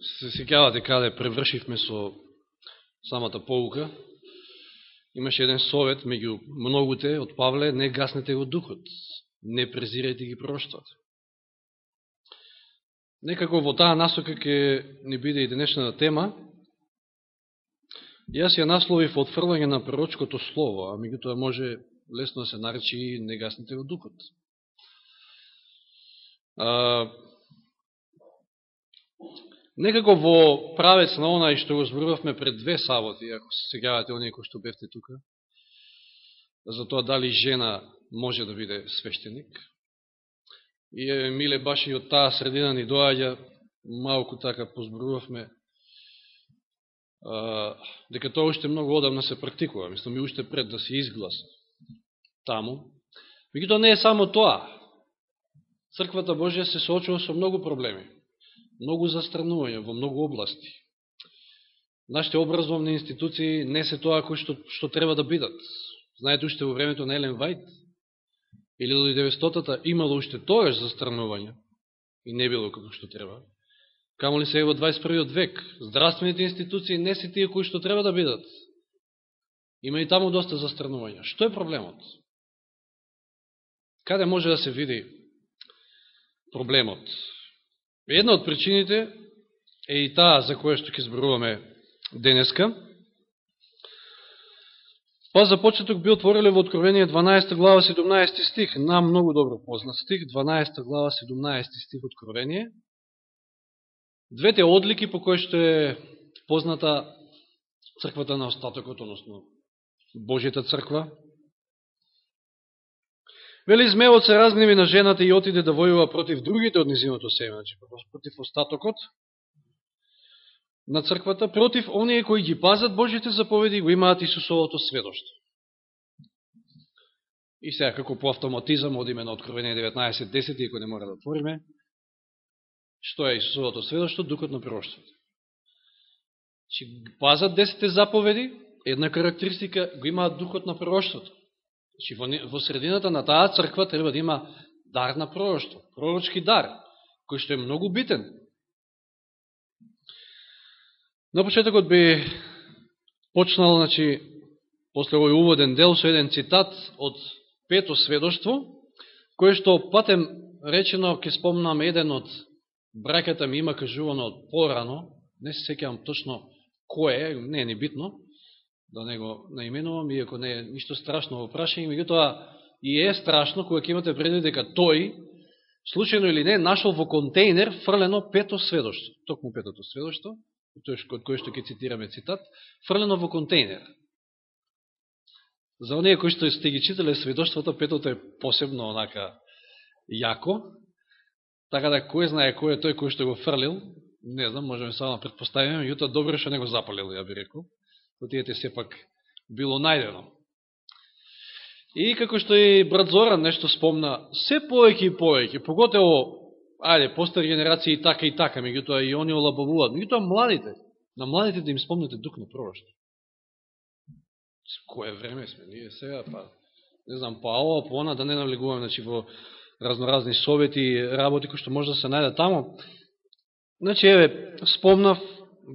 се сеќавате каде превршивме со самата полука, имаше еден совет меѓу многуте од Павле, не гаснете го духот, не презирајте ги проштвата. Некако во таа насока ќе ни биде и денешната тема. Јас ја насловив отфрлање на пророчкото слово, а меѓутоа може лесно да се наречи и не гаснете го духот. А, некако во правец на онај што го зборувавме пред две саботи, ако се сегавате оние кои што бевте тука, за тоа дали жена може да биде свештеник. И е, миле баш и од таа средина ни доаѓа, малку така позборувавме, а, дека тоа уште многу одамна се практикува. Мислам, и уште пред да се изгласа таму. Мегуто не е само тоа. Црквата Божја се соочува со многу проблеми, многу застранување во многу области. Нашите образовни институции не се тоа кои што, што треба да бидат. Знаете, уште во времето на Елен Вајт, или до 900-та, имало уште тоа застранување и не било како што треба. Камо ли се во 21. век? Здравствените институции не се тие кои што треба да бидат. Има и таму доста застранување. Што е проблемот? Каде може да се види проблемот? Една од причините е и таа за која што ќе зборуваме денеска. Па за почеток би отвориле во Откровение 12 глава 17 стих, нам многу добро познат стих, 12 глава 17 стих Откровение. Двете одлики по кои што е позната црквата на остатокот, односно Божјата црква, Вели змеот се разгневи на жената и отиде да војува против другите од низиното семе, значи па против остатокот на црквата, против оние кои ги пазат Божите заповеди го имаат Исусовото сведоштво. И сега, како по автоматизам, одиме на Откровение 19.10, иако не мора да отвориме, што е Исусовото сведоштво? Духот на пророштвото. Че значи, пазат 10 заповеди, една карактеристика, го имаат духот на пророштвото. Значи, во, во средината на таа црква треба да има дар на пророќство, пророчки дар, кој што е многу битен. На почетокот би почнал, значи, после овој уводен дел, со еден цитат од пето сведоштво, кој што патем речено, ке спомнам еден од браката ми има кажувано од порано, не се секјам точно кој е, не е ни битно, да не го наименувам, иако не е ништо страшно во прашање, меѓутоа и е страшно кога ќе имате предвид дека тој, случајно или не, нашол во контейнер фрлено пето сведоштво, токму петото сведоштво, тој од кој што ќе цитираме цитат, фрлено во контейнер. За оние кои што сте ги читале сведоштвото, петото е посебно онака јако, така да кој знае кој е тој кој што го фрлил, не знам, можеме само да предпоставиме, меѓутоа добро што не го запалил, ја би рекол отиете сепак било најдено. И како што и брат Зоран нешто спомна, се повеќе и повеќе, поготево, ајде, постар генерации и така и така, меѓутоа и они олабавуваат, меѓутоа младите, на младите да им спомнете дух на пророќство. Кое време сме ние сега, па, не знам, па ова, па она, да не навлегуваме, значи, во разноразни совети, работи, кои што може да се најде таму. Значи, еве, спомнав,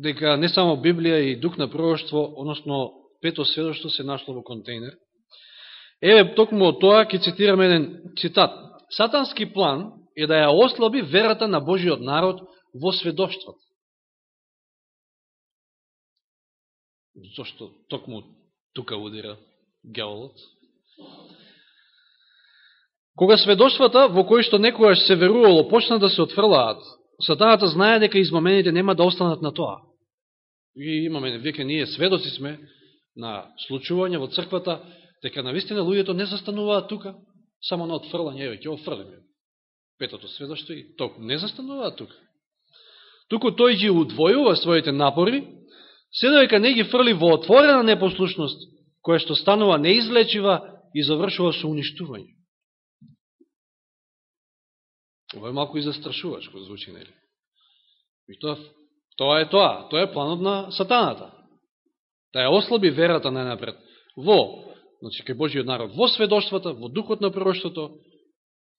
дека не само Библија и дух на пророќство, односно пето сведоштво се нашло во контейнер. Еве, токму од тоа ќе цитираме еден цитат. Сатански план е да ја ослаби верата на Божиот народ во сведоштвото. Зошто токму тука удира геолот? Кога сведоштвата во кои што некојаш се верувало почна да се отфрлаат, Сатаната знае дека измамените нема да останат на тоа. И имаме, веќе ние сведоци сме на случување во црквата, дека навистина луѓето не застануваат тука, само на отфрлање, еве, ќе офрлиме. Петото сведоштво и толку не застануваат тука. Туку тој ги удвојува своите напори, се дека не ги фрли во отворена непослушност, која што станува неизлечива и завршува со уништување. Ова е малко и застрашувачко звучи, нели? И тоа, тоа е тоа. Тоа е планот на сатаната. Да ја ослаби верата најнапред во, значи, кај Божиот народ, во сведоштвата, во духот на пророќството,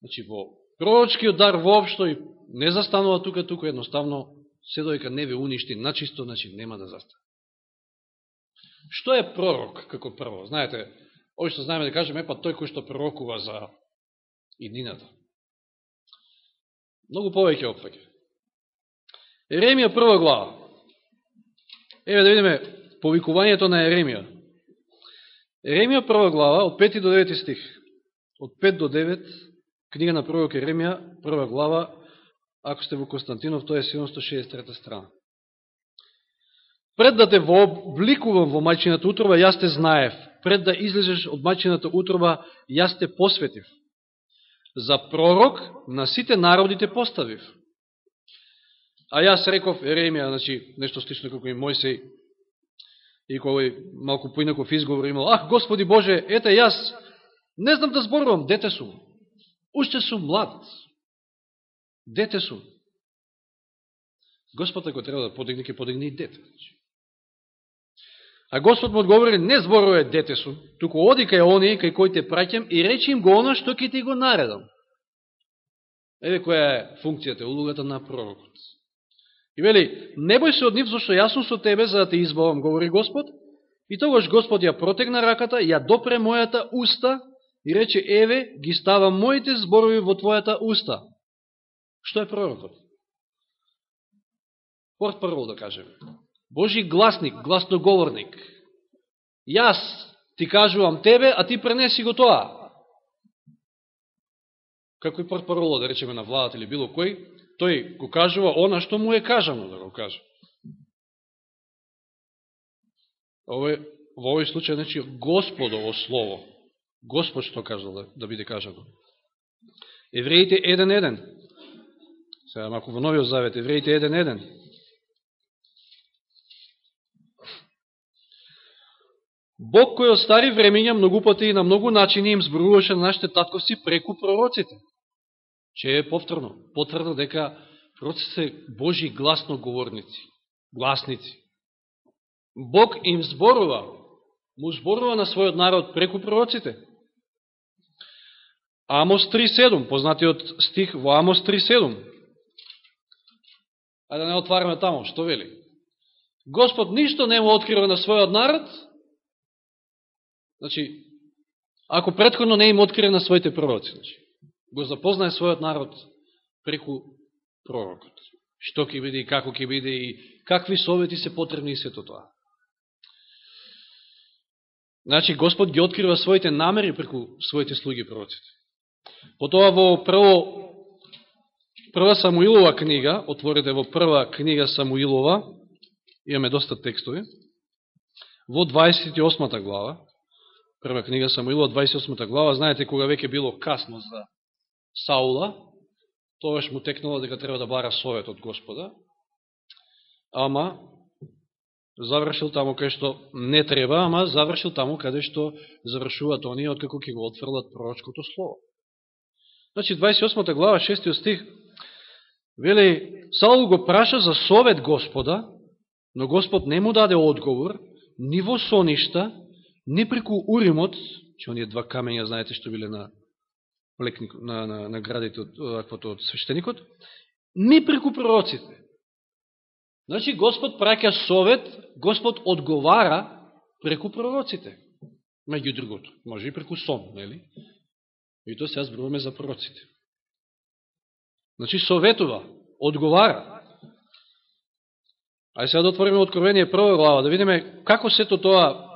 значи, во пророчкиот дар воопшто и не застанува тука, тука едноставно се доека не ве уништи начисто, значи нема да застане. Што е пророк, како прво? Знаете, ови што знаеме да кажеме, па тој кој што пророкува за иднината. Многу повеќе опфаќа. Еремија прва глава. Еве да видиме повикувањето на Еремија. Еремија прва глава, од 5 до 9 стих. Од 5 до 9, книга на пророк Еремија, прва глава, ако сте во Константинов, тоа е 763 страна. Пред да те вообликувам во мајчината утроба, јас те знаев. Пред да излезеш од мајчината утроба, јас те посветив. За пророк на сите народите поставив. А јас реков, Еремија, значи, нешто слично како и Мојсей, и кој малку поинаков изговор имал, ах, Господи Боже, ете јас, не знам да зборувам, дете сум. Уште сум млад. Дете сум. Господ ако треба да подигне, ќе подигне и дете. Значи. А Господ му одговори, не зборува дете сум, туку оди кај оние кај кои те праќам и речи им го оно што ќе ти го наредам. Еве која е функцијата, улогата на пророкот. И вели, не бој се од нив, зашто јас сум со тебе за да те избавам, говори Господ. И тогаш Господ ја протегна раката, ја допре мојата уста и рече, еве, ги ставам моите зборови во твојата уста. Што е пророкот? Порт прво да кажеме. Божи гласник, гласноговорник. Јас ти кажувам тебе, а ти пренеси го тоа. Како и портпароло, да речеме, на владата или било кој, тој го кажува она што му е кажано да го каже. Овој, во овој случај, значи, Господово слово. Господ што кажал да, да биде кажано. Евреите 1.1. Сега, ако во Новиот Завет, Евреите 1.1. Бог кој од стари времења многу пати и на многу начини им зборуваше на нашите татковци преку пророците. Че е повторно, потврдно дека пророците Божи гласно говорници, гласници. Бог им зборува, му зборува на својот народ преку пророците. Амос 3.7, познатиот стих во Амос 3.7. Ајде да не отвараме тамо, што вели? Господ ништо не му открива на својот народ, Значи, ако предходно не им открива на своите пророци, значи, го запознае својот народ преку пророкот. Што ќе биде и како ќе биде и какви совети се потребни и сето тоа. Значи, Господ ги открива своите намери преку своите слуги пророците. Потоа во прво прва Самуилова книга, отворите во прва книга Самуилова, имаме доста текстови, во 28 глава, прва книга Самуилова 28 глава, знаете кога веќе било касно за Саула, тогаш му текнало дека треба да бара совет од Господа, ама завршил таму кај што не треба, ама завршил таму каде што завршуваат оние откако ќе го отфрлат пророчкото слово. Значи, 28 глава, 6 стих, вели, Саул го праша за совет Господа, но Господ не му даде одговор, ни во соништа, ни преку Уримот, че оние два камења, знаете што биле на плекник, на, на, на градите од, од, од свештеникот, ни преку пророците. Значи, Господ праќа совет, Господ одговара преку пророците. Меѓу другото, може и преку сон, нели? И тоа сега зборуваме за пророците. Значи, советува, одговара. Ајде сега да отвориме Откровение прва глава, да видиме како сето тоа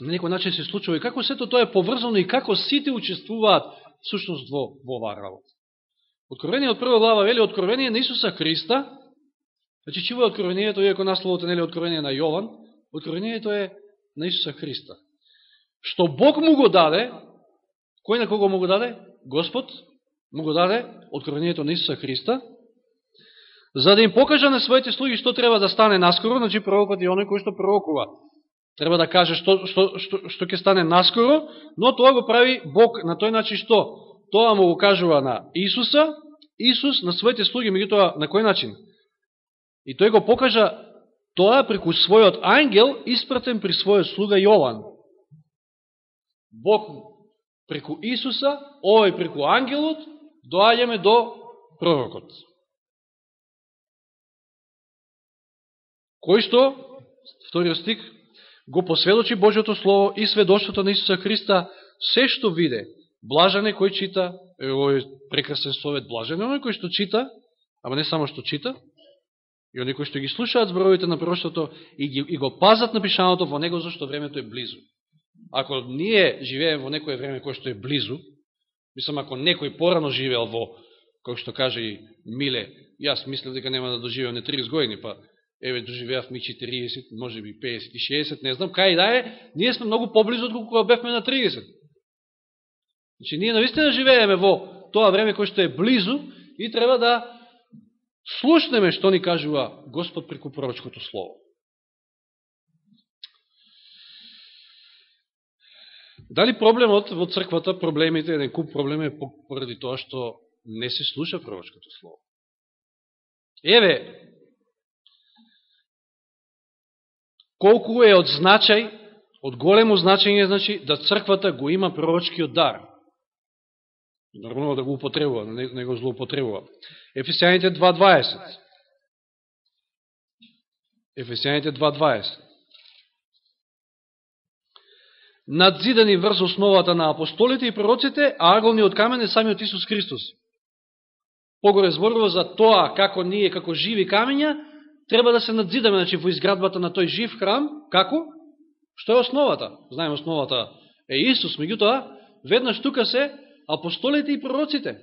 на некој начин се случува и како сето тоа е поврзано и како сите учествуваат сушност во, во оваа работа. Откровение од прва глава вели откровение на Исуса Христа, значи чиво е откровението, иако насловот е нели откровение на Јован, откровението е на Исуса Христа. Што Бог му го даде, кој на кого му го даде? Господ му го даде откровението на Исуса Христа, за да им покажа на своите слуги што треба да стане наскоро, значи пророкот и оној кој што пророкува треба да каже што, што, што, што ќе стане наскоро, но тоа го прави Бог на тој начин што? Тоа му го кажува на Исуса, Исус на своите слуги, тоа на кој начин? И тој го покажа тоа преку својот ангел, испратен при својот слуга Јован. Бог преку Исуса, овој преку ангелот, доаѓаме до пророкот. кој што, вториот стик, го посведочи Божиото Слово и сведоштвото на Исуса Христа, се што виде, блажен е кој чита, е овој прекрасен совет, блажен е кој што чита, ама не само што чита, и оние кои што ги слушаат зборовите на проштото и, ги, и го пазат напишаното во него, зашто времето е близу. Ако ние живеем во некој време кој што е близу, мислам, ако некој порано живеел во, кој што каже и Миле, јас мислев дека нема да доживеам не 30 години, па еве доживеав ми 40, може би 50 и 60, не знам, кај да е, ние сме многу поблизо од кога бевме на 30. Значи, ние наистина живееме во тоа време кој што е близу и треба да слушнеме што ни кажува Господ преку пророчкото Слово. Дали проблемот во црквата, проблемите, еден куп проблеми е поради тоа што не се слуша пророчкото Слово. Еве, колку е од значај, од големо значење, значи, да црквата го има пророчкиот дар. Нормално да го употребува, не, не го злоупотребува. Ефесијаните 2.20. Ефесијаните 2.20. Надзидани врз основата на апостолите и пророците, а аголниот камен е самиот Исус Христос. Погоре зборува за тоа како ние, како живи камења, треба да се надзидаме значи, во изградбата на тој жив храм. Како? Што е основата? Знаем основата е Исус, меѓутоа, веднаш тука се апостолите и пророците.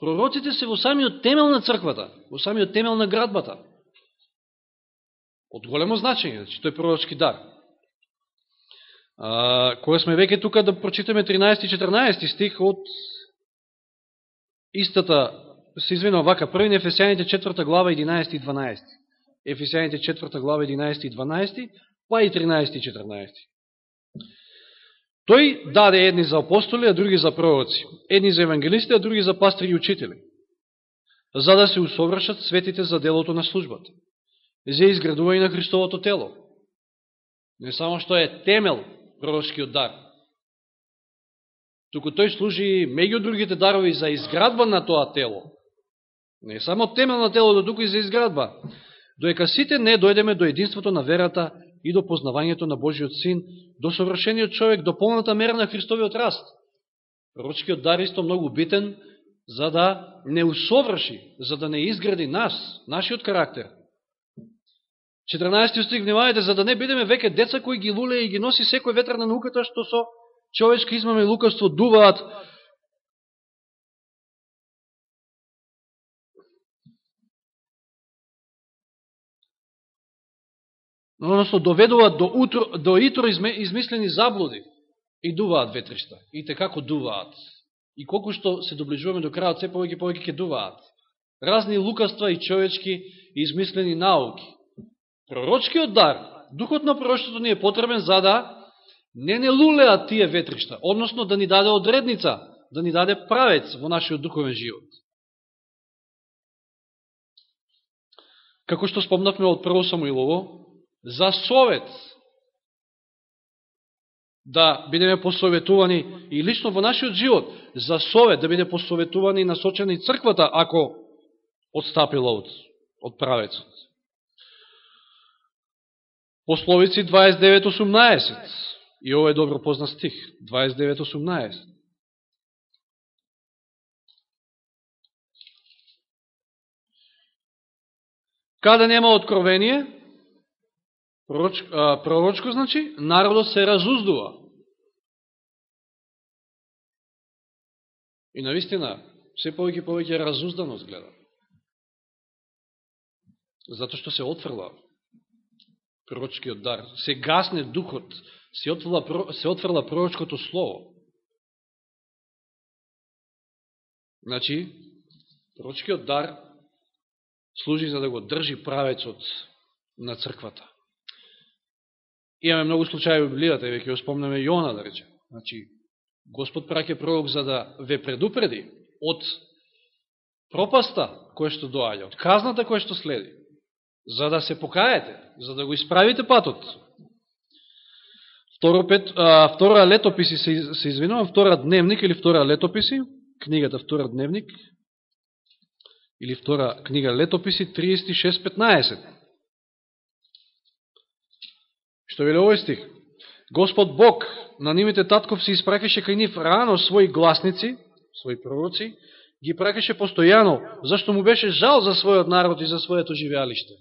Пророците се во самиот темел на црквата, во самиот темел на градбата. Од големо значење, значи тој пророчки дар. А, кога сме веќе тука да прочитаме 13 и 14 стих од истата, се извинува вака, први на Ефесијаните 4 глава 11 и 12. Ефесијаните 4 глава 11 и 12, па и 13 и 14. Тој даде едни за апостоли, а други за пророци, едни за евангелисти, а други за пастори и учители, за да се усовршат светите за делото на службата, за изградување на Христовото тело. Не само што е темел пророчкиот дар, туку тој служи меѓу другите дарови за изградба на тоа тело. Не само темел на телото, туку и за изградба. Доека сите не дојдеме до единството на верата и до познавањето на Божиот Син, до совршениот човек, до полната мера на Христовиот раст. Пророчкиот дар исто многу битен, за да не усоврши, за да не изгради нас, нашиот карактер. 14 стих, внимавајте, за да не бидеме веќе деца кои ги луле и ги носи секој ветер на науката, што со човечка измаме и лукавство дуваат односно доведуваат до, утро, до итро измислени заблуди и дуваат ветришта. И те како дуваат. И колку што се доближуваме до крајот, се повеќе повеќе ќе дуваат. Разни лукавства и човечки измислени науки. Пророчкиот дар, духот на пророќството ни е потребен за да не не лулеат тие ветришта, односно да ни даде одредница, да ни даде правец во нашиот духовен живот. Како што спомнавме од прво Самуилово, за совет, да бидеме посоветувани и лично во нашиот живот, за совет да биде посоветувани и насочени црквата, ако отстапила од, од правецот. Пословици 29.18. И ово е добро познат стих. 29.18. Каде нема откровение, Пророчко, пророчко значи, народот се разуздува. И наистина, се повеќе повеќе разузданост гледа. Зато што се отфрла пророчкиот дар, се гасне духот, се отфрла, се отфрла пророчкото слово. Значи, пророчкиот дар служи за да го држи правецот на црквата. Имаме многу случаи во Библијата, веќе го спомнаме Јона, да рече. Значи, Господ праќе пророк за да ве предупреди од пропаста која што доаѓа, од казната која што следи, за да се покаете, за да го исправите патот. Второ, пет, а, втора летописи, се, се извинувам, втора дневник или втора летописи, книгата Втора дневник, или втора книга летописи, 36.15. Што вели овој стих? Господ Бог на нивите татков се испракеше кај нив рано своји гласници, своји пророци, ги пракаше постојано, зашто му беше жал за својот народ и за своето живеалиште.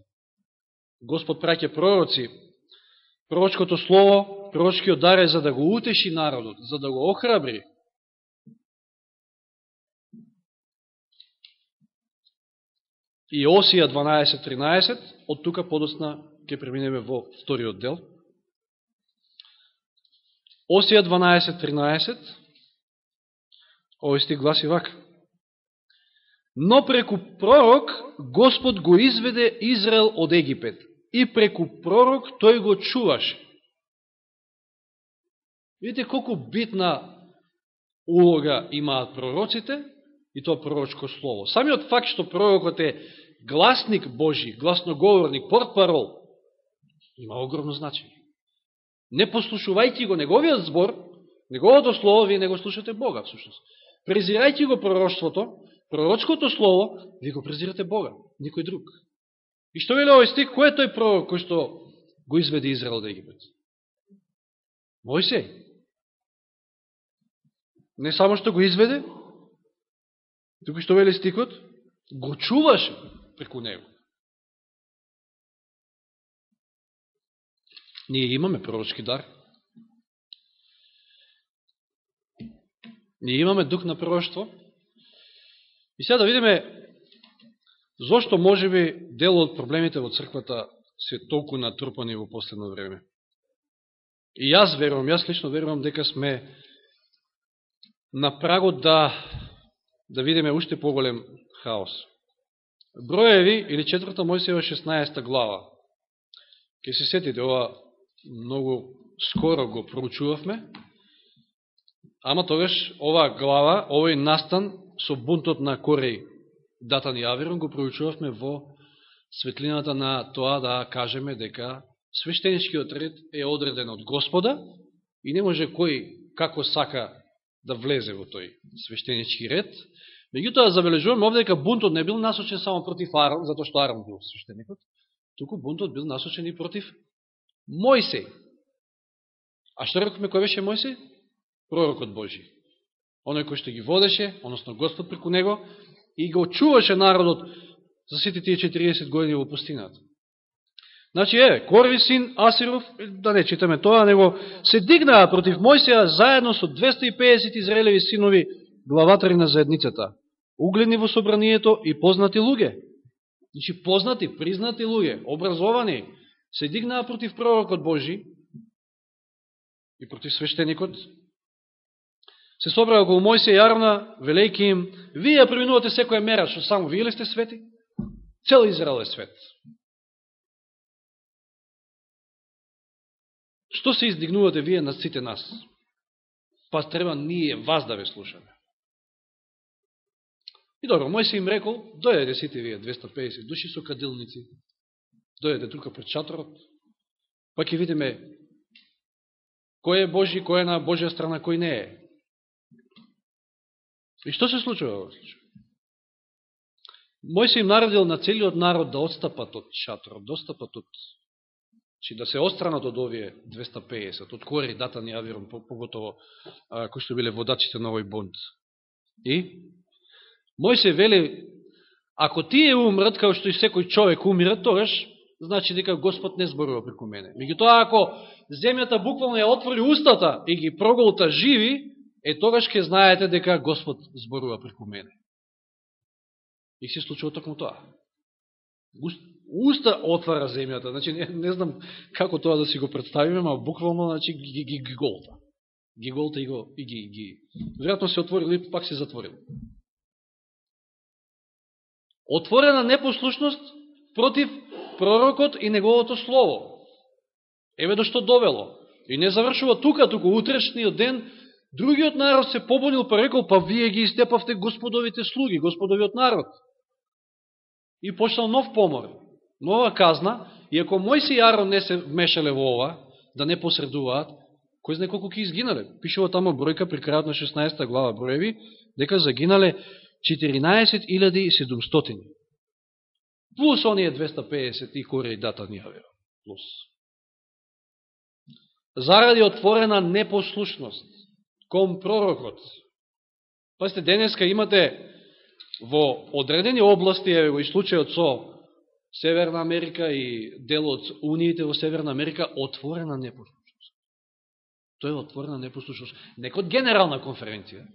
Господ праќа пророци, пророчкото слово, пророчкиот дар е за да го утеши народот, за да го охрабри. И Осија 12.13, од тука подосна ќе преминеме во вториот дел. Осија 12.13, овој стих гласи вака. Но преку пророк Господ го изведе Израел од Египет и преку пророк тој го чуваше. Видите колку битна улога имаат пророците и тоа пророчко слово. Самиот факт што пророкот е гласник Божи, гласноговорник, портпарол, има огромно значење. Не послушувајќи го неговиот збор, неговото слово, вие не го слушате Бога, всушност. Презирајќи го пророќството, пророчкото слово, ви го презирате Бога, никој друг. И што вели овој стих, кој е тој пророк кој што го изведе Израел од Египет? Мојсеј. Не само што го изведе, туку што вели стикот, го чуваше преку него. Ние имаме пророчки дар. Ние имаме дух на пророќство, И сега да видиме зошто може би дел од проблемите во црквата се толку натрупани во последно време. И јас верувам, јас лично верувам дека сме на прагот да да видиме уште поголем хаос. Броеви или четврта Мојсева 16 глава. Ке се сетите, ова многу скоро го проучувавме, ама тогаш оваа глава, овој настан со бунтот на Кореј, Датан и Аверон, го проучувавме во светлината на тоа да кажеме дека свештеничкиот ред е одреден од Господа и не може кој како сака да влезе во тој свештенички ред. Меѓутоа, забележуваме овде дека бунтот не бил насочен само против Арон, затоа што Арон бил свештеникот, туку бунтот бил насочен и против Мојсей. А што рекоме кој беше Мојсей? Пророкот Божи оној кој што ги водеше, односно Господ преку него, и го чуваше народот за сите тие 40 години во пустината. Значи, еве, Корви син Асиров, да не читаме тоа, него се дигнаа против Мојсија заедно со 250 израелеви синови главатари на заедницата, угледни во собранието и познати луѓе. Значи, познати, признати луѓе, образовани, се дигнаа против пророкот Божи и против свештеникот, се собраа околу Мојсе и Арна, велејки им, вие ја преминувате секоја мера, што само вие ли сте свети? Цел Израел е свет. Што се издигнувате вие на сите нас? Па треба ние вас да ве слушаме. И добро, Мојсе им рекол, дојдете сите вие, 250 души со кадилници, дојдете тука пред шаторот, па ќе видиме кој е Божи, кој е на Божја страна, кој не е. И што се случува во случај? Мој се им наредил на целиот народ да отстапат од шаторот, да отстапат од чи да се остранат од овие 250, од Кори, дата ни авирам, поготово кои што биле водачите на овој бунт. И мој се вели, ако тие умрат, као што и секој човек умира, тогаш значи дека Господ не зборува преку мене. Меѓутоа, ако земјата буквално ја отвори устата и ги проголта живи, е тогаш ќе знаете дека Господ зборува преку мене. И се случува токму тоа. Уста отвара земјата, значи не, не знам како тоа да си го представиме, ама буквално значи ги, ги, ги голта. Ги голта и, го, и ги, ги. Веројатно се отворили и пак се затворили. Отворена непослушност против пророкот и неговото слово. Еве до што довело. И не завршува тука, туку утрешниот ден Другиот народ се побунил, па рекол, па вие ги истепавте господовите слуги, господовиот народ. И почнал нов помор, нова казна, и ако Мојси и Арон не се вмешале во ова, да не посредуваат, кој знае колку ќе изгинале. Пишува тамо бројка при крајот на 16 глава броеви, дека загинале 14.700. Плюс оние 250 и коре дата ни плюс. заради отворена непослушност кон пророкот. Пасте, денеска имате во одредени области, еве го и случајот со Северна Америка и дел од Униите во Северна Америка, отворена непослушност. Тоа е отворена непослушност. Некот генерална конференција,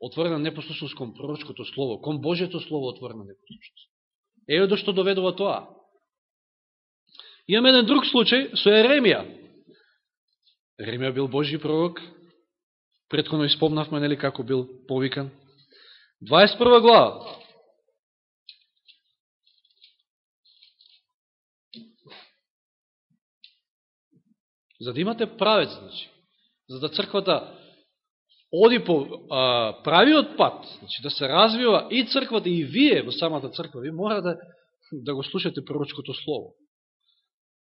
отворена непослушност кон пророчкото слово, кон Божието слово отворена непослушност. Еве до што доведува тоа. Имаме еден друг случај со Еремија. Еремија бил Божи пророк, предходно испомнавме нели како бил повикан. 21 глава. За да имате правец, значи, за да црквата оди по а, правиот пат, значи да се развива и црквата, и вие во самата црква, ви мора да, да го слушате пророчкото слово.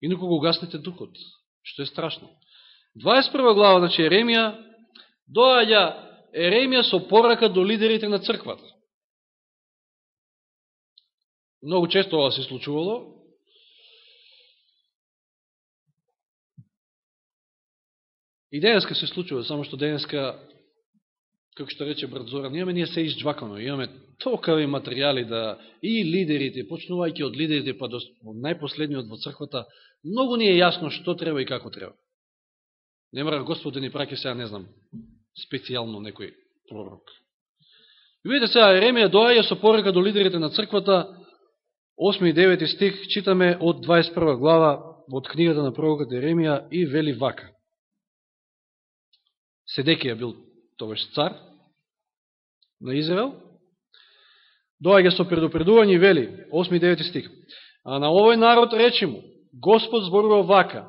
Инако го гаснете духот, што е страшно. 21 глава, значи Еремија, доаѓа Еремија со порака до лидерите на црквата. Многу често ова се случувало. И денеска се случува, само што денеска како што рече брат Зоран, имаме ние се изджвакано, имаме толкави материјали да и лидерите, почнувајќи од лидерите па до најпоследниот во црквата, многу ни е јасно што треба и како треба. Не мора Господ да ни праќа сега, не знам, специјално некој пророк. И видите сега, Еремија доаја со порека до лидерите на црквата, 8 и 9 стих, читаме од 21 глава од книгата на пророкот Еремија и вели вака. Седекија бил тогаш цар на Израел, доаѓа со предупредување и вели, 8 и 9 стих, а на овој народ речи му, Господ зборува вака,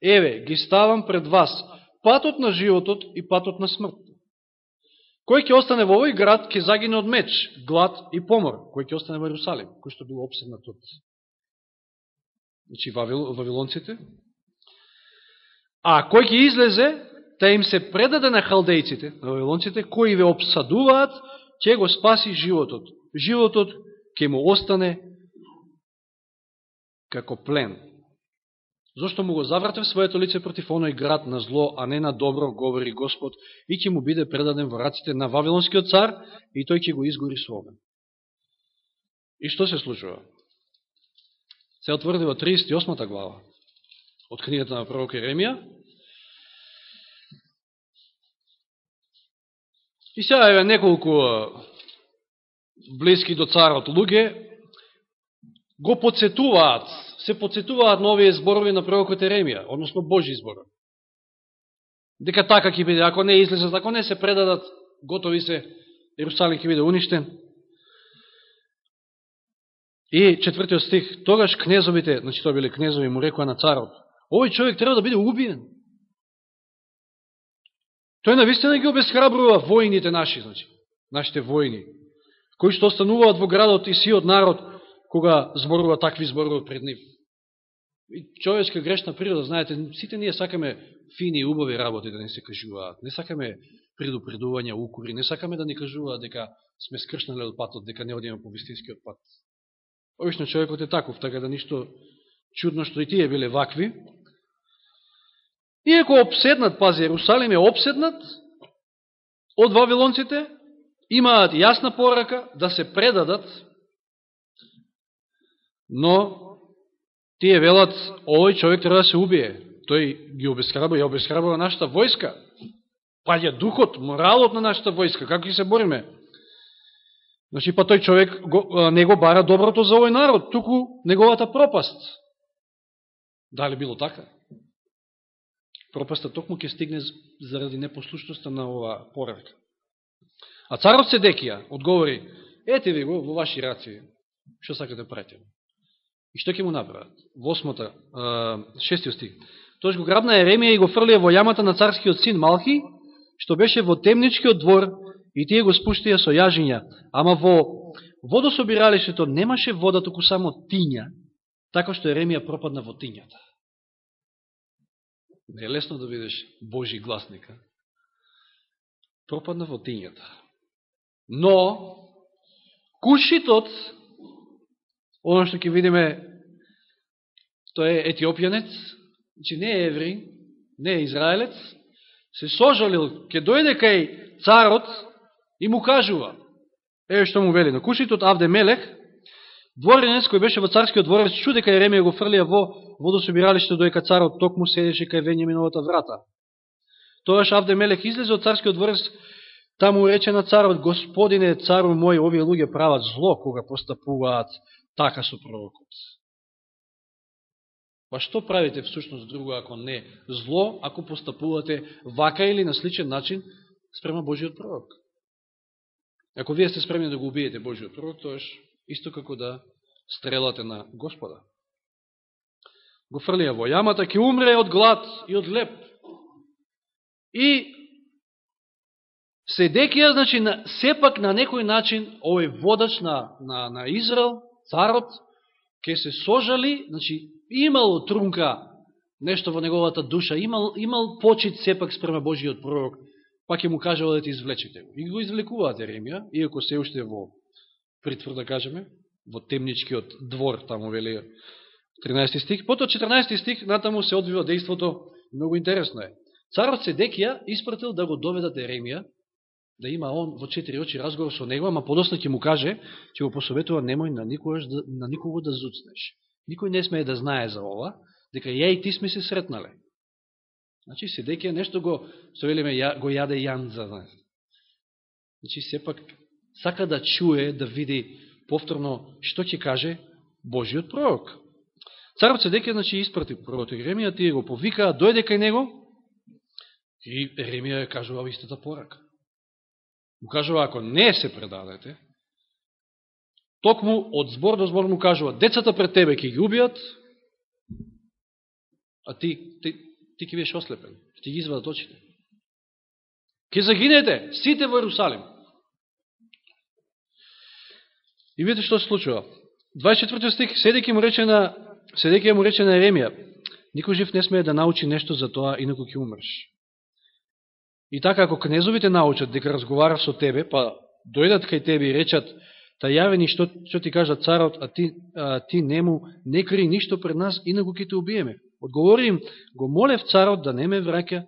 еве, ги ставам пред вас, патот на животот и патот на смрт. Кој ќе остане во овој град, ќе загине од меч, глад и помор. Кој ќе остане во Иерусалим, кој што бил обседнат од значи, вавилонците. А кој ќе излезе, та им се предаде на халдејците, на вавилонците, кои ве обсадуваат, ќе го спаси животот. Животот ќе му остане како плен. Зошто му го завратев своето лице против оној град на зло, а не на добро, говори Господ, и ќе му биде предаден во раците на Вавилонскиот цар, и тој ќе го изгори со омен. И што се случува? Се отврди во 38 глава од книгата на пророк Еремија, И сега еве неколку близки до царот луѓе го подсетуваат, се подсетуваат нови зборови на пророкот Еремија, односно Божи зборови. Дека така ќе биде, ако не излезат, ако не се предадат, готови се, Иерусалим ќе биде уништен. И четвртиот стих, тогаш кнезовите, значи тоа биле кнезови, му рекоа на царот, овој човек треба да биде убиен. Тој навистина ги обесхрабрува воините наши, значи, нашите воини, кои што остануваат во градот и сиот народ, кога зборува такви зборува пред нив. И човечка грешна природа, знаете, сите ние сакаме фини и убави работи да не се кажуваат. Не сакаме предупредувања, укори, не сакаме да ни кажуваат дека сме скршнали од патот, дека не одиме по вистинскиот пат. Обично човекот е таков, така да ништо чудно што и тие биле вакви, Иако обседнат, пази, Јерусалим е обседнат од вавилонците, имаат јасна порака да се предадат, но тие велат, овој човек треба да се убие. Тој ги обескрабува, ја обескрабува нашата војска. Паѓа духот, моралот на нашата војска, како ќе се бориме. Значи, па тој човек го, не го бара доброто за овој народ, туку неговата пропаст. Дали било така? Пропаста токму ќе стигне заради непослушноста на ова поравка. А царот Седекија одговори, ете ви го во ваши раци, што сакате да правите. И што ќе му направат? Во осмота, шестиот стих. Тој го грабна Еремија и го фрлија во јамата на царскиот син Малхи, што беше во темничкиот двор, и тие го спуштија со јажиња. Ама во водособиралишето немаше вода, току само тиња, така што Еремија пропадна во тињата. Не е лесно да видиш Божи гласника. Пропадна во тињата. Но, кушитот, оно што ќе видиме, тој е етиопјанец, значи не е еври, не е израелец, се сожалил, ке дојде кај царот и му кажува, еве што му вели, на кушитот Авде Мелех, дворенец кој беше во царскиот дворец, чуде кај Еремија го фрлија во водособиралиште доека царот токму седеше кај Венјаминовата врата. Тогаш Авдемелех излезе од царскиот дворец, таму рече на царот, Господине, цару мој, овие луѓе прават зло кога постапуваат така со пророкот. Па што правите всушност друго ако не зло, ако постапувате вака или на сличен начин спрема Божиот пророк? Ако вие сте спремни да го убиете Божиот пророк, тоеш исто како да стрелате на Господа. Го фрлија во јамата, ќе умре од глад и од леп. И Седекија, значи, на, сепак на некој начин, овој водач на, на, на Израел, царот, ќе се сожали, значи, имало трунка нешто во неговата душа, имал, имал почит сепак спрема Божиот пророк, па ќе му кажа да ти извлечете го. И го извлекуваат Еремија, иако се уште во притвор, да кажеме, во темничкиот двор, таму вели 13 стих. Пото 14 стих, натаму се одвива действото, многу интересно е. Царот Седекија испратил да го доведат Еремија, да има он во четири очи разговор со него, ама подосна ќе му каже, ќе го посоветува немој на, никогаш, да, на никого да зуцнеш. Никој не смее да знае за ова, дека ја и ти сме се сретнале. Значи, Седекија нешто го, што велиме, ја, го јаде јан за нас. Значи, сепак, сака да чуе, да види повторно што ќе каже Божиот пророк. Царот Седекија, значи, испрати пророкот Еремија, тие го повикаа, дојде кај него, и Еремија ја кажува истата порака. Му кажува, ако не се предадете, токму од збор до збор му кажува, децата пред тебе ќе ги убијат, а ти, ти, ти ќе биеш ослепен, ќе ги извадат очите. Ке загинете, сите во Иерусалим. И видите што се случува. 24 стих, седеки му рече на, седеки му рече на Еремија, никој жив не смее да научи нешто за тоа, инако ќе умреш. И така, ако кнезовите научат дека разговарав со тебе, па дојдат кај тебе и речат, Та јавени што, што ти кажа царот, а ти, а, ти нему не кри ништо пред нас, инако ќе те убиеме. Одговори им, го молев царот да не ме враќа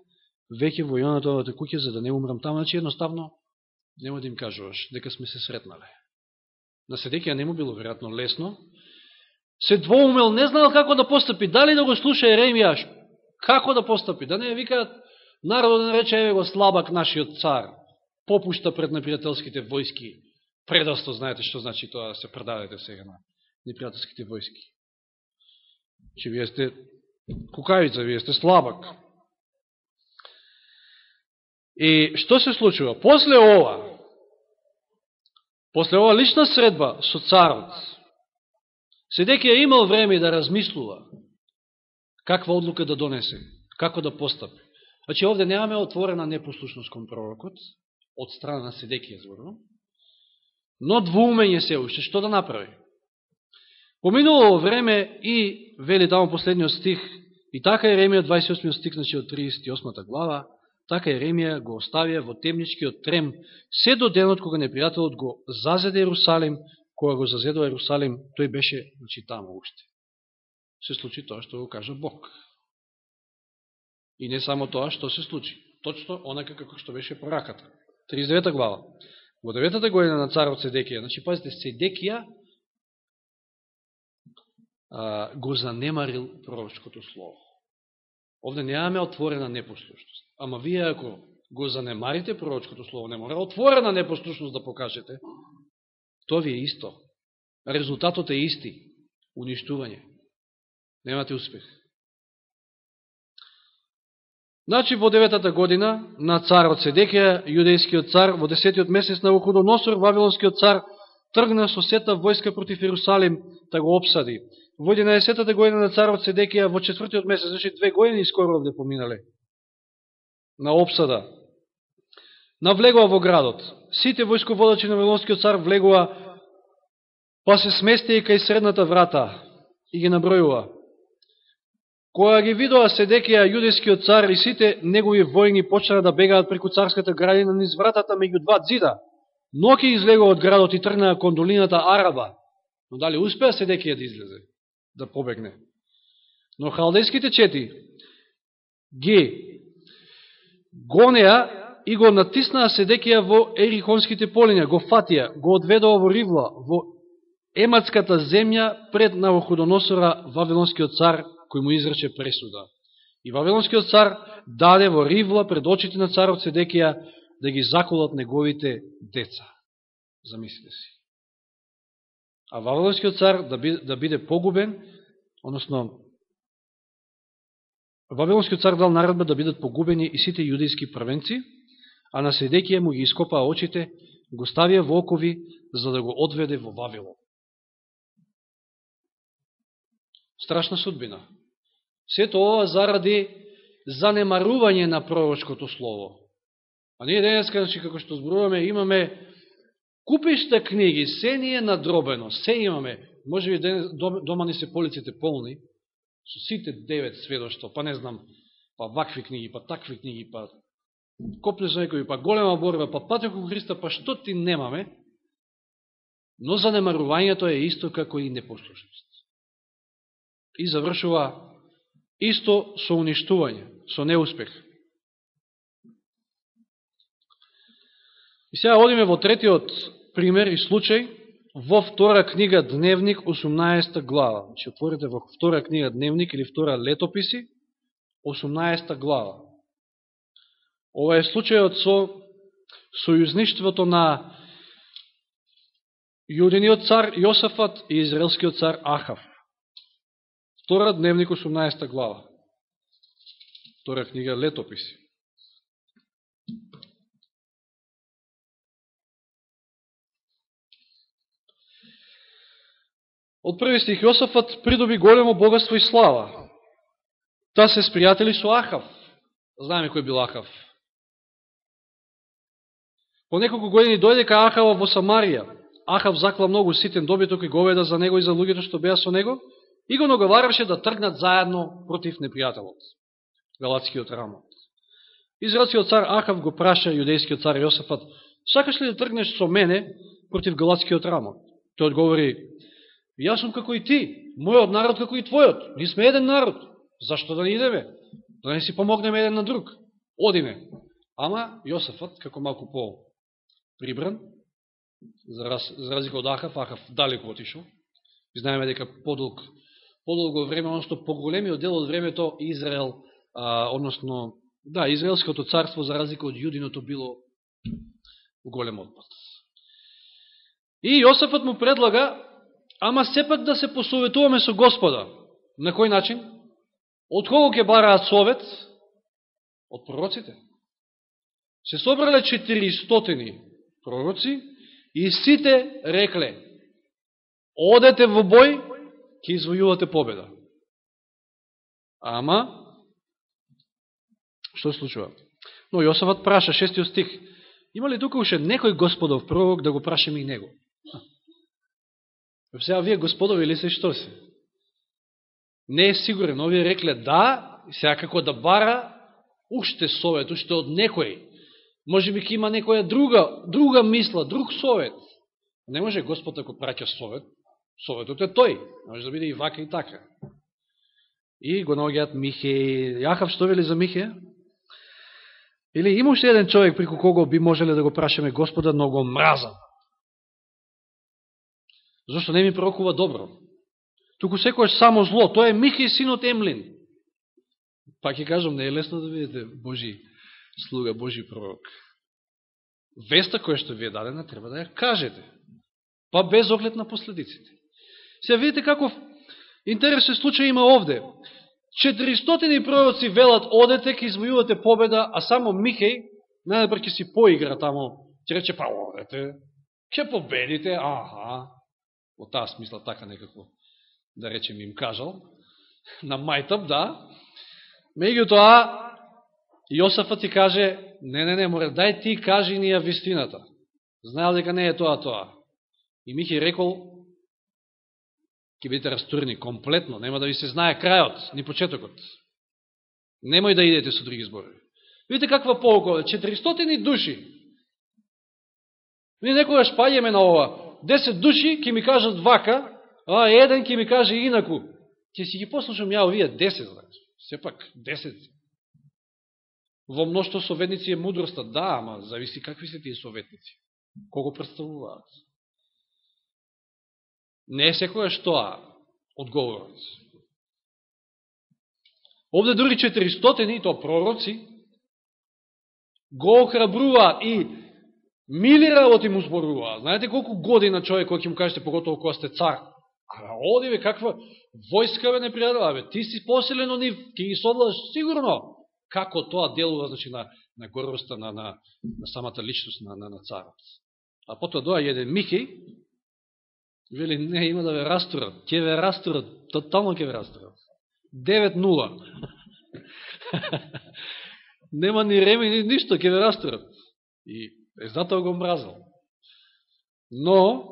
веќе во Јонатовата куќа, за да не умрам таму. Значи, едноставно, нема да им кажуваш дека сме се сретнале. Да на седекија не му било веројатно лесно. Се двоумел, не знал како да постапи, дали да го слуша Еремија, како да постапи, да не викаат, народот да не рече, еве го слабак нашиот цар, попушта пред непријателските војски, предасто, знаете што значи тоа да се предадете сега на непријателските војски. Че вие сте кукавица, вие сте слабак. И што се случува? После ова, после ова лична средба со царот, Седеки е имал време да размислува каква одлука да донесе, како да постапи. Значи, овде немаме отворена непослушност кон пророкот, од страна на Седекија зборно, но двумење се уште, што да направи? Поминувало време и, вели таму последниот стих, и така Еремија 28 стих, значи од 38 глава, така Еремија го оставија во темничкиот трем, се до денот кога непријателот го зазеде Ерусалим, кога го зазедува Ерусалим, тој беше, значи, тамо уште. Се случи тоа што го кажа Бог. И не само тоа што се случи, точно онака како што беше пораката. 39 глава. Во 9 година на царот Седекија, значи пазите, Седекија а, го занемарил пророчкото слово. Овде немаме отворена непослушност. Ама вие ако го занемарите пророчкото слово, не мора отворена непослушност да покажете, тоа ви е исто. Резултатот е исти. Уништување. Немате успех. Значи, во деветата година на царот Седекија, јудејскиот цар, во десетиот месец на Вокудоносор, Вавилонскиот цар, тргна со сета војска против Иерусалим, да го обсади. Во 11 година на царот Седекија, во четвртиот месец, значи две години скоро овде поминале, на обсада, навлегува во градот. Сите војсководачи на Вавилонскиот цар влегува, па се смести и кај средната врата и ги набројува. Кога ги видоа Седекија, јудејскиот цар и сите негови војни почнаа да бегаат преку царската градина низ вратата меѓу два зида. Ноки излегува од градот и тргнаа кон долината Араба. Но дали успеа Седекија да излезе, да побегне? Но халдејските чети ги гонеа и го натиснаа Седекија во Ерихонските полиња, го фатија, го одведоа во Ривла, во Ематската земја пред Навоходоносора Вавилонскиот цар, кој му изрече пресуда. И Вавилонскиот цар даде во Ривла пред очите на царот Седекија да ги заколат неговите деца. Замислите си. А Вавилонскиот цар да биде, да биде погубен, односно Вавилонскиот цар дал наредба да бидат погубени и сите јудејски првенци, а на Седекија му ги ископаа очите, го ставија во окови, за да го одведе во Вавилон. Страшна судбина. Сето ова заради занемарување на пророчкото слово. А ние денес, значи, како што зборуваме, имаме купишта книги, се ни е надробено, се имаме. Може би денес, дома ни се полиците полни, со сите девет сведоштва, па не знам, па вакви книги, па такви книги, па копне за некои, па голема борба, па патек кога Христа, па што ти немаме, но занемарувањето е исто како и непослушност. И завршува исто со уништување, со неуспех. И сега одиме во третиот пример и случај, во втора книга Дневник, 18 глава. Че отворите во втора книга Дневник или втора Летописи, 18 глава. Ова е случајот со сојузништвото на јудениот цар Јосафат и израелскиот цар Ахав. Втора Дневник, 18 глава. Втора книга Летописи. Од први стих Јосафат придоби големо богатство и слава. Та се спријатели со Ахав. Знаеме кој бил Ахав. По неколку години дојде кај Ахава во Самарија. Ахав закла многу ситен добиток и говеда за него и за луѓето што беа со него и го наговараше да тргнат заедно против непријателот, галатскиот рамот. Израелскиот цар Ахав го праша јудејскиот цар Јосафат, сакаш ли да тргнеш со мене против галатскиот рамот? Тој одговори, Јас сум како и ти, мојот народ како и твојот. Ние сме еден народ. Зашто да не идеме? Да не си помогнеме еден на друг. Одиме. Ама Јосефот како малку по прибран, за, раз, за разлика од Ахав, Ахав далеко отишол. И знаеме дека подолг, подолго време, односно поголемиот дел од времето Израел, а, односно, да, Израелското царство, за разлика од Јудиното, било голем отпад. И Јосефот му предлага ама сепак да се посоветуваме со Господа. На кој начин? Од кого ќе бараат совет? Од пророците. Се собрале 400 пророци и сите рекле одете во бој, ќе извојувате победа. Ама, што се случува? Но Јосават праша, шестиот стих, има ли тука уште некој господов пророк да го прашаме и него? Сега вие господови ли се што се? Не е сигурен. Овие рекле да, сега како да бара уште совет, уште од некој. Може би ќе има некоја друга, друга мисла, друг совет. Не може Господ да ако праќа совет, советот е тој. Може да биде и вака и така. И го наоѓаат Михе. Јахав што вели за Михе? Или има уште еден човек преку кого би можеле да го прашаме Господа, но го мразам. Зошто не ми пророкува добро? Туку секојаш само зло. Тоа е Михи синот Емлин. Па ќе кажам, не е лесно да видите Божи слуга, Божи пророк. Веста која што ви е дадена, треба да ја кажете. Па без оглед на последиците. Се видите каков интересен случај има овде. 400 пророци велат одете, ке извојувате победа, а само Михеј, најдепр ќе си поигра тамо, ќе рече, па одете, ќе победите, аха, во таа смисла така некако, да речем им кажал, на мајтап, да, меѓу тоа, Јосафа ти каже, не, не, не, море, дај ти кажи ни ја вистината. Знаел дека не е тоа тоа. И Михи рекол, ќе бидете растурни комплетно, нема да ви се знае крајот, ни почетокот. Немој да идете со други зборови. Видите каква полука, 400 души. Ние некогаш паѓаме на ова, 10 души ќе ми кажат вака, а еден ќе ми каже инаку. Ќе си ги послушам ја овие 10, значи. Сепак 10. Во мношто советници е мудроста. Да, ама зависи какви се тие советници. Кого представуваат? Не е секојаш тоа одговорот. Овде дури 400 и то пророци го охрабруваат и мили работи му зборува. Знаете колку година човек кој ќе му кажете, поготово кога сте цар, а оди бе, каква војска бе не пријадала, бе, ти си посилен од нив, ќе ги содлаш сигурно. Како тоа делува, значи, на, на горбоста, на, на, на самата личност на, на, на царот. А потоа доа еден Михеј, вели, не, има да ве растурат, ќе ве растурат, тотално ќе ве растурат. 9-0. Нема ни реми, ни ништо, ќе ве растурат. И е, затоа го мразал. Но,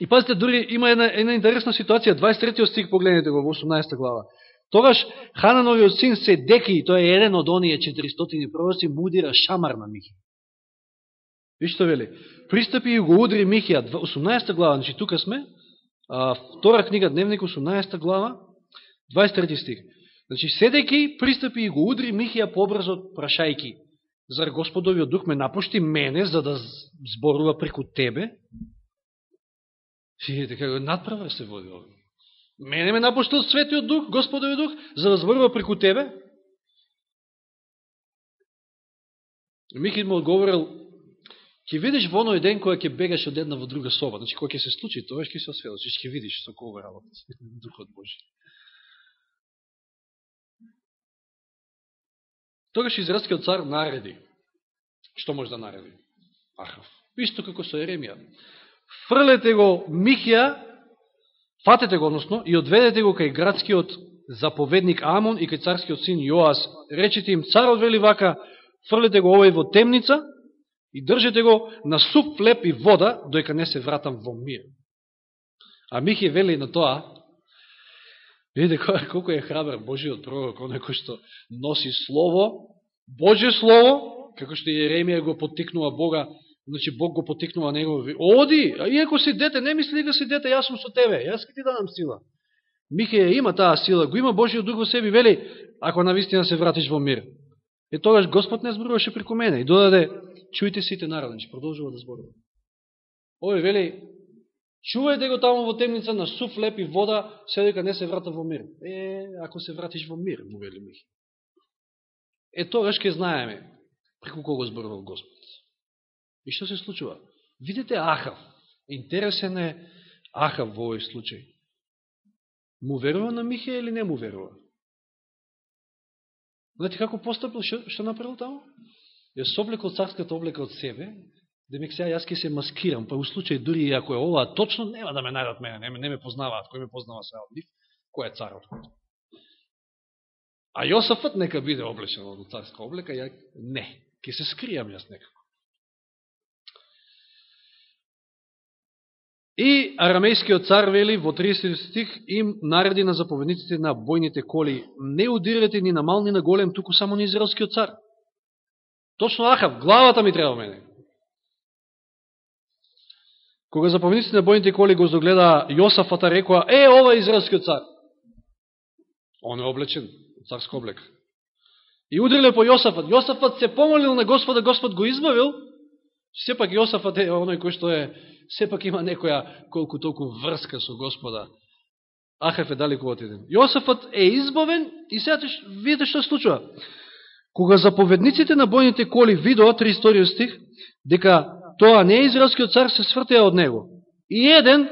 и пазите, дури има една, една интересна ситуација, 23 стих, погледнете го во 18 глава. Тогаш Ханановиот син се деки, тој е еден од оние 400 пророци, мудира шамар на Михи. Виж што вели? Пристапи и го удри Михија, 18 глава, значи тука сме, а, втора книга Дневник, 18 глава, 23 стих. Значи, седеки, пристапи и го удри Михија побрзо, прашајки, зар Господовиот дух ме напушти мене, за да зборува преку тебе? Видите, како така надправа се води овој. Мене ме напуштил Светиот Дух, Господовиот Дух, за да зборува преку тебе? Михи му одговорил, ќе видиш во оној ден која ќе бегаш од една во друга соба. Значи, кој ќе се случи, тоа ќе се осведочиш, ќе видиш со кога работа, Духот Божи. Тогаш израелскиот цар нареди. Што може да нареди? Ахав. Исто како со Еремија. Фрлете го Михија, фатете го, односно, и одведете го кај градскиот заповедник Амон и кај царскиот син Јоас. Речете им, царот вели вака, фрлете го овој во темница и држете го на суп флеб и вода, дојка не се вратам во мир. А Михи вели на тоа, Видите колко е храбар Божиот пророк, оној кој што носи Слово, Божие Слово, како што Јеремија го потикнува Бога, значи Бог го потикнува негови. оди, а иако си дете, не мисли дека си дете, јас сум со тебе, јас ке ти дадам сила. Михеја има таа сила, го има Божиот дух во себе, вели, ако навистина се вратиш во мир. И тогаш Господ не зборуваше преку мене и додаде, чујте сите народи, значи продолжува да зборува. Овој вели, Чувајте го таму во темница на суф, леп и вода, се дека не се врата во мир. Е, ако се вратиш во мир, му вели Михи. Е, тогаш ке знаеме преку кого зборувал Господ. И што се случува? Видите Ахав. Интересен е Ахав во овој случај. Му верува на Михе или не му верува? Знаете како постапил, што, што направил таму? Ја соблекол царската облека од себе, Демек сега јас ке се маскирам, па у случај дури и ако е ова точно, нема да ме најдат мене, не, не ме познаваат, кој ме познава сега од нив, кој е царот. А Јосафот нека биде облечен од царска облека, ја не, ке се скријам јас некако. И арамејскиот цар вели во 30 стих им нареди на заповедниците на бојните коли не удирате ни на мал ни на голем, туку само на израелскиот цар. Точно Ахав, главата ми треба мене. Кога заповедниците на бојните коли го загледа Јосафата, рекоа, е, ова е израелскиот цар. Он е облечен, царско облек. И удриле по Јосафат. Јосафат се помолил на Господа, Господ го избавил. Сепак Јосафат е оној кој што е, сепак има некоја колку толку врска со Господа. Ахеф е далеко отиден. Јосафат е избавен и сега видите што случува. Кога заповедниците на бојните коли видоа, 3 стих, дека тоа не е израелскиот цар, се свртеа од него. И еден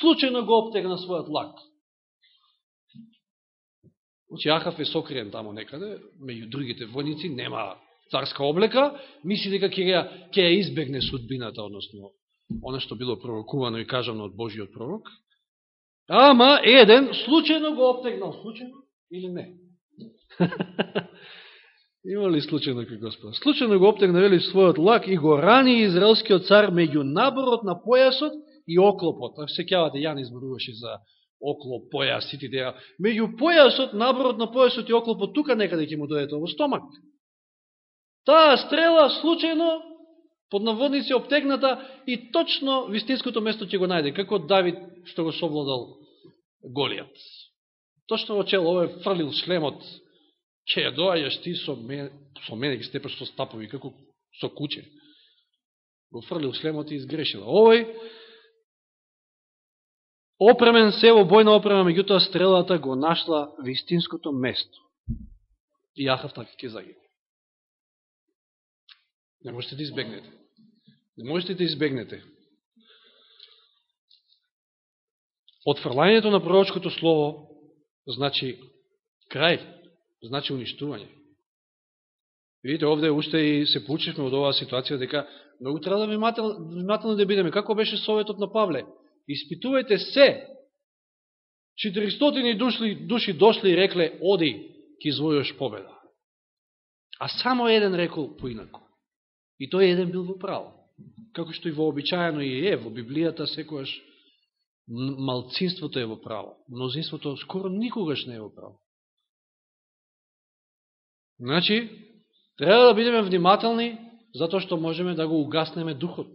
случајно го обтегна својот лак. Значи, Ахав е сокриен тамо некаде, меѓу другите војници, нема царска облека, мисли дека ќе ја, ќе ја избегне судбината, односно, оно што било пророкувано и кажано од Божиот пророк. Ама, еден случајно го обтегнал, случајно или не? Има ли случајно кај Господ? Случајно го обтегна вели својот лак и го рани израелскиот цар меѓу наборот на појасот и оклопот. Секјавате, Јан изборуваше за оклоп, појас, сите деја. Меѓу појасот, наборот на појасот и оклопот, тука некаде ќе му дојде во стомак. Таа стрела случајно под наводници обтегната и точно вистинското место ќе го најде, како Давид што го совладал Голијат. Точно во чело, овој фрлил шлемот ќе ја доаѓаш ти со мене, со мене ги степаш со стапови, како со куче. Го фрлил шлемот и изгрешила. Овој опремен се во бојна опрема, меѓутоа стрелата го нашла вистинското место. И Ахав така ќе загине. Не можете да избегнете. Не можете да избегнете. Отфрлањето на пророчкото слово значи крај, значи уништување. Видите, овде уште и се получивме од оваа ситуација дека многу треба да внимателно, внимателно да бидеме. Како беше советот на Павле? Испитувајте се. 400 души, души дошли и рекле, оди, ки извојаш победа. А само еден рекол поинако. И тој еден бил во право. Како што и вообичаено и е во Библијата секојаш малцинството е во право. Мнозинството скоро никогаш не е во право. Значи, треба да бидеме внимателни, затоа што можеме да го угаснеме духот.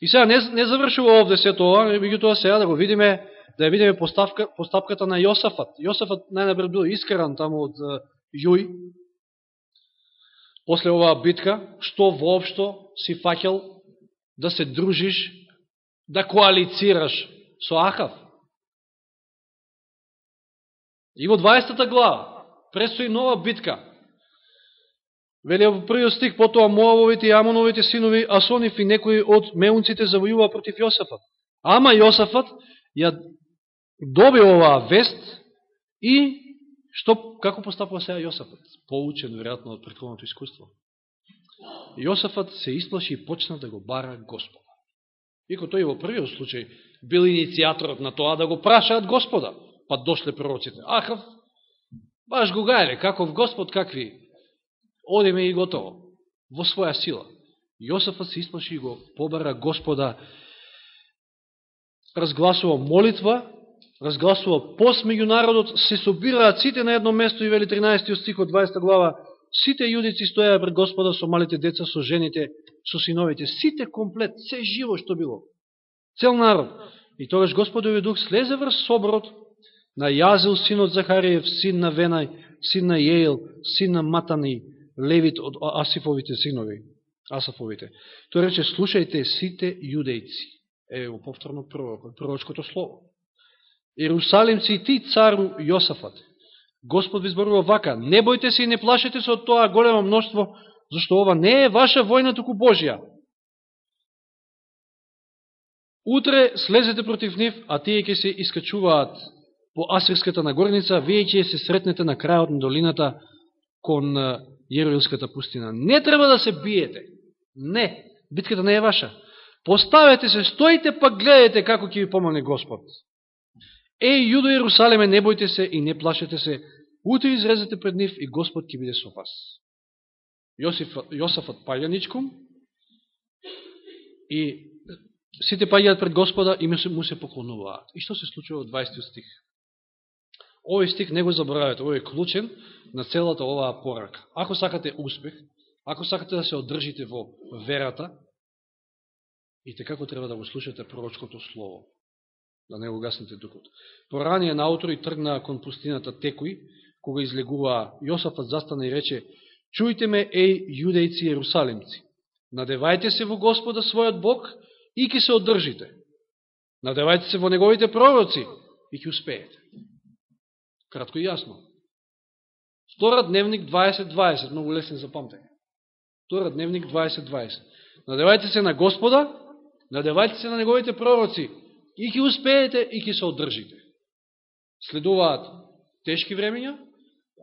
И сега не, не завршува овде се тоа, меѓутоа сега да го видиме, да ја видиме поставка, поставката на Јосафат. Јосафат најнапред бил искаран таму од Јуј, после оваа битка, што воопшто си факел да се дружиш да коалицираш со Ахав. И во 20 глава престои нова битка. Вели во првиот стих, потоа Моавовите и Амоновите синови, Асониф и некои од меунците завојува против Јосафат. Ама Јосафат ја доби оваа вест и што, како постапува сега Јосафат? Поучен, веројатно, од предходното искуство. Јосафат се исплаши и почна да го бара Господа. Ико тој во првиот случај бил иницијаторот на тоа да го прашаат Господа, па дошле пророците. Ахав, баш го гајле, каков Господ, какви, одиме и готово, во своја сила. Јосифа се исплаши и го побара Господа, разгласува молитва, разгласува пост меѓу народот, се собираат сите на едно место и вели 13 стих од 20 глава, сите јудици стоја пред Господа со малите деца, со жените, со синовите, сите комплет, се живо што било, цел народ. И тогаш Господови дух слезе врз соборот на Јазил, синот Захариев, син на Венај, син на Јејл, син на Матани, левит од Асифовите синови, Асафовите. Тој рече, слушајте сите јудејци. Е, повторно пророк, пророчкото слово. Иерусалимци и ти, цару Јосафат. Господ ви зборува вака, не бојте се и не плашете се од тоа големо мноштво, зашто ова не е ваша војна, туку Божија. Утре слезете против нив, а тие ќе се искачуваат по Асирската нагорница, вие ќе се сретнете на крајот на долината кон Јеруилската пустина. Не треба да се биете. Не, битката не е ваша. Поставете се, стоите, па гледате како ќе ви помогне Господ. Еј, Јудо Јерусалиме, не бојте се и не плашете се, утре изрезете пред нив и Господ ќе биде со вас. Јосиф, Јосафот паѓаничком и сите паѓаат пред Господа и му се поклонуваат. И што се случува во 20 стих? Овој стик не го заборавате, овој е клучен на целата оваа порака. Ако сакате успех, ако сакате да се одржите во верата, и те како треба да го слушате пророчкото слово, да не го гаснете духот. Поранија наутро и тргнаа кон пустината Текуј, кога излегуваа, Јосафат застана и рече, Чујте ме, еј, јудејци и ерусалимци, надевајте се во Господа својот Бог и ќе се одржите. Надевајте се во неговите пророци и ќе успеете. Кратко и јасно. Втора дневник 20.20, многу лесен за памтење. Втора дневник 20.20. Надевајте се на Господа, надевајте се на неговите пророци и ќе успеете и ќе се одржите. Следуваат тешки времења,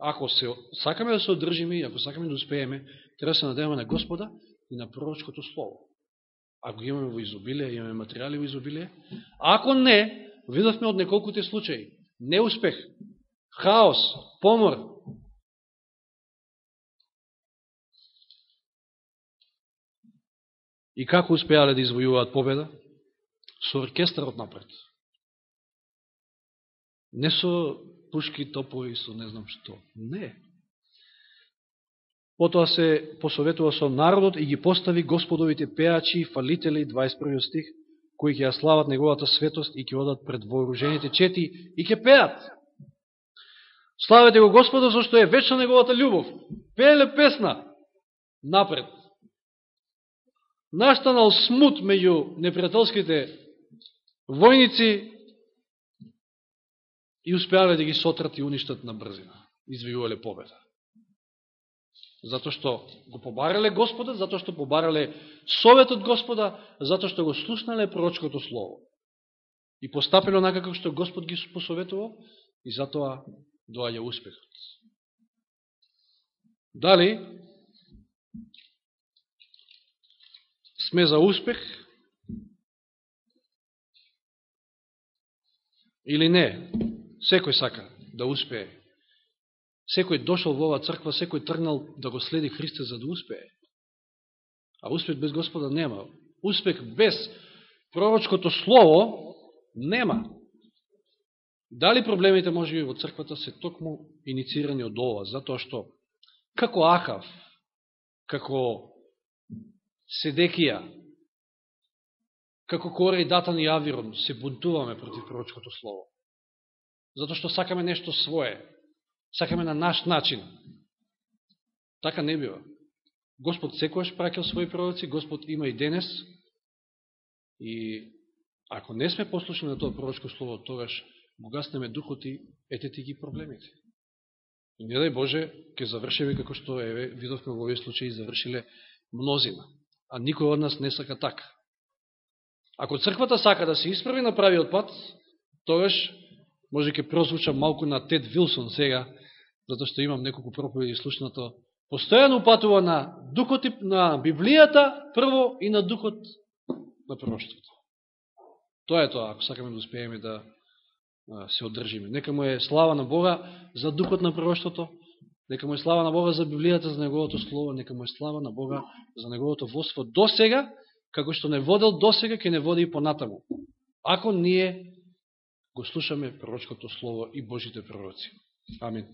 ако се сакаме да се одржиме и ако сакаме да успееме, треба да се надеваме на Господа и на пророчкото слово. Ако имаме во изобилие, имаме материали во изобилие. Ако не, видовме од неколкуте случаи. Неуспех, хаос, помор. И како успеале да извојуваат победа? Со оркестарот напред. Не со пушки, топови, со не знам што. Не. Потоа се посоветува со народот и ги постави господовите пеачи и фалители, 21 стих, кои ќе ја слават неговата светост и ќе одат пред вооружените чети и ќе пеат. Славете го Господа, зашто е вечна неговата љубов. Пеле песна напред. Настанал смут меѓу непријателските војници и успеале да ги сотрат и уништат на брзина. Извијувале победа. Зато што го побарале Господа, зато што побарале советот Господа, зато што го слушнале пророчкото слово. И постапило на како што Господ ги посоветува, и затоа доаѓа успехот. Дали сме за успех или не? Секој сака да успее. Секој дошол во оваа црква, секој тргнал да го следи Христе за да успее. А успех без Господа нема. Успех без пророчкото слово нема. Дали проблемите може би во црквата се токму иницирани од ова, затоа што како Ахав, како Седекија, како Кора и Датан и Авирон се бунтуваме против пророчкото слово. Затоа што сакаме нешто свое, сакаме на наш начин. Така не бива. Господ секојаш пракел своји пророци, Господ има и денес. И ако не сме послушни на тоа пророчко слово, тогаш му гаснеме духот и ете ти ги проблемите. И не дај Боже, ќе завршиме како што еве, видовме во овие случаи, завршиле мнозина. А никој од нас не сака така. Ако црквата сака да се исправи на правиот пат, тогаш може ќе прозвучам малку на Тед Вилсон сега, затоа што имам неколку проповеди слушнато, постојано упатува на духот на Библијата прво и на духот на пророштвото. Тоа е тоа, ако сакаме да успееме да се одржиме. Нека му е слава на Бога за духот на пророштото, нека му е слава на Бога за Библијата, за Неговото Слово, нека му е слава на Бога за Неговото водство до сега, како што не водел до сега, ке не води и понатаму. Ако ние го слушаме пророчкото Слово и Божите пророци. Амин.